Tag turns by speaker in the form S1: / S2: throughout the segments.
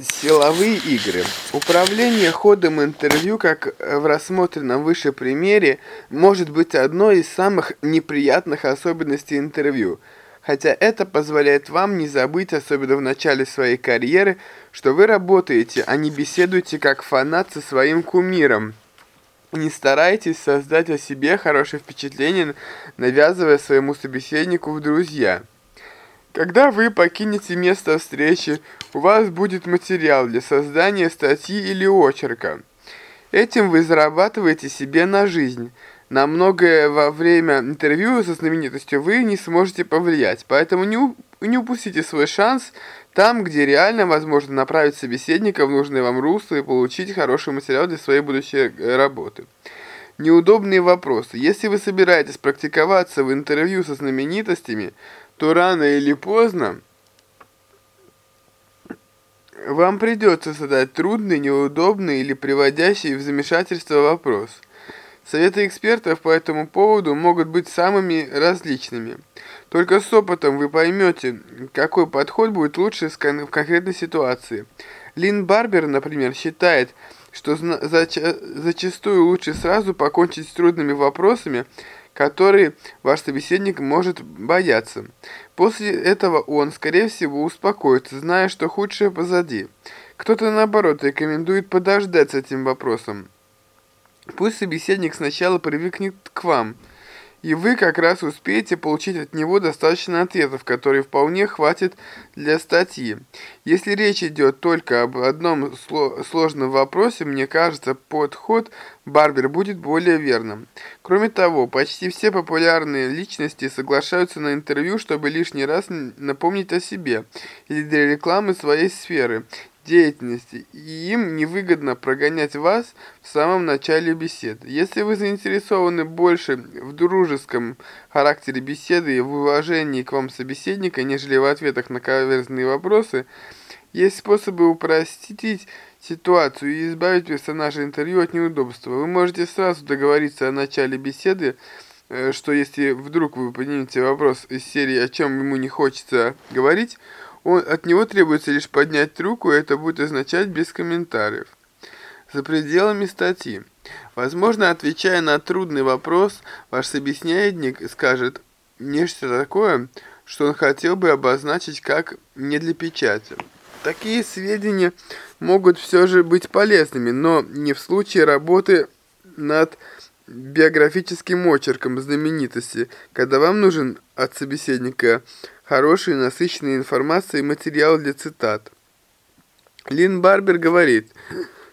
S1: Силовые игры. Управление ходом интервью, как в рассмотренном выше примере, может быть одной из самых неприятных особенностей интервью. Хотя это позволяет вам не забыть, особенно в начале своей карьеры, что вы работаете, а не беседуете как фанат со своим кумиром. Не старайтесь создать о себе хорошее впечатление, навязывая своему собеседнику в друзья. Когда вы покинете место встречи, у вас будет материал для создания статьи или очерка. Этим вы зарабатываете себе на жизнь. На многое во время интервью со знаменитостью вы не сможете повлиять, поэтому не, не упустите свой шанс там, где реально возможно направить собеседника в нужное вам русло и получить хороший материал для своей будущей э, работы. Неудобные вопросы. Если вы собираетесь практиковаться в интервью со знаменитостями, то рано или поздно вам придется задать трудный, неудобный или приводящий в замешательство вопрос. Советы экспертов по этому поводу могут быть самыми различными. Только с опытом вы поймете, какой подход будет лучше в конкретной ситуации. Лин Барбер, например, считает, что зачастую лучше сразу покончить с трудными вопросами, который ваш собеседник может бояться. После этого он, скорее всего, успокоится, зная, что худшее позади. Кто-то, наоборот, рекомендует подождать с этим вопросом. Пусть собеседник сначала привыкнет к вам – и вы как раз успеете получить от него достаточно ответов, которые вполне хватит для статьи. Если речь идет только об одном сложном вопросе, мне кажется, подход Барбер будет более верным. Кроме того, почти все популярные личности соглашаются на интервью, чтобы лишний раз напомнить о себе или для рекламы своей сферы деятельности, и им невыгодно прогонять вас в самом начале беседы. Если вы заинтересованы больше в дружеском характере беседы и в уважении к вам собеседника, нежели в ответах на каверзные вопросы, есть способы упростить ситуацию и избавить персонажа интервью от неудобства. Вы можете сразу договориться о начале беседы, э, что если вдруг вы поднимете вопрос из серии «О чем ему не хочется говорить», он, от него требуется лишь поднять руку, и это будет означать без комментариев. За пределами статьи. Возможно, отвечая на трудный вопрос, ваш собеседник скажет нечто такое, что он хотел бы обозначить как «не для печати». Такие сведения могут все же быть полезными, но не в случае работы над биографическим очерком знаменитости, когда вам нужен от собеседника хороший, насыщенной информацией материал для цитат. Лин Барбер говорит,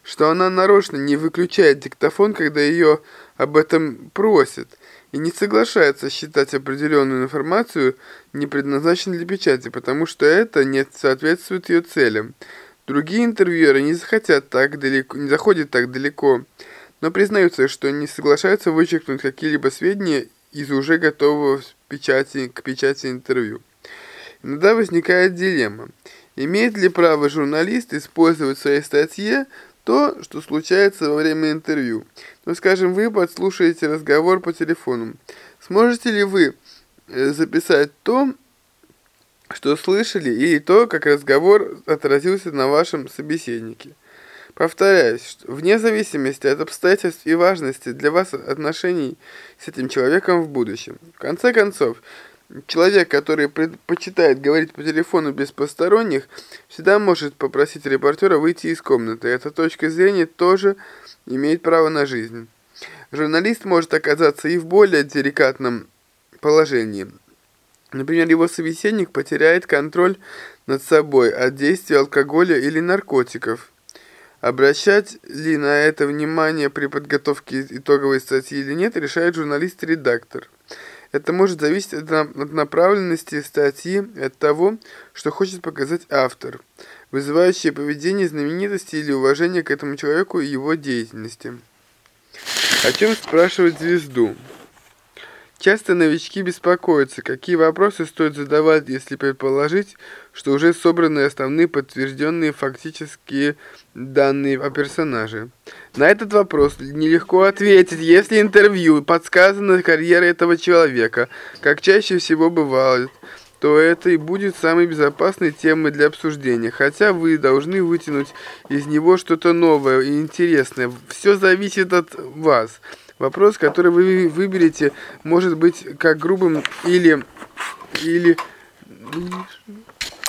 S1: что она нарочно не выключает диктофон, когда ее об этом просят, и не соглашается считать определенную информацию не предназначенной для печати, потому что это не соответствует ее целям. Другие интервьюеры не захотят так далеко, не заходят так далеко, но признаются, что не соглашаются вычеркнуть какие-либо сведения из уже готового печати, к печати интервью. Иногда возникает дилемма. Имеет ли право журналист использовать в своей статье то, что случается во время интервью? Ну, скажем, вы подслушаете разговор по телефону. Сможете ли вы э, записать то, что слышали, или то, как разговор отразился на вашем собеседнике? Повторяюсь, вне зависимости от обстоятельств и важности для вас отношений с этим человеком в будущем. В конце концов, человек, который предпочитает говорить по телефону без посторонних, всегда может попросить репортера выйти из комнаты. Эта точка зрения тоже имеет право на жизнь. Журналист может оказаться и в более деликатном положении. Например, его собеседник потеряет контроль над собой от действия алкоголя или наркотиков – Обращать ли на это внимание при подготовке итоговой статьи или нет, решает журналист-редактор. Это может зависеть от направленности статьи, от того, что хочет показать автор, вызывающее поведение знаменитости или уважение к этому человеку и его деятельности. О чем спрашивать звезду? Часто новички беспокоятся, какие вопросы стоит задавать, если предположить, что уже собраны основные подтвержденные фактические данные о персонаже. На этот вопрос нелегко ответить, если интервью подсказана карьера этого человека, как чаще всего бывает то это и будет самой безопасной темой для обсуждения, хотя вы должны вытянуть из него что-то новое и интересное. Все зависит от вас. Вопрос, который вы выберете, может быть как грубым или... или...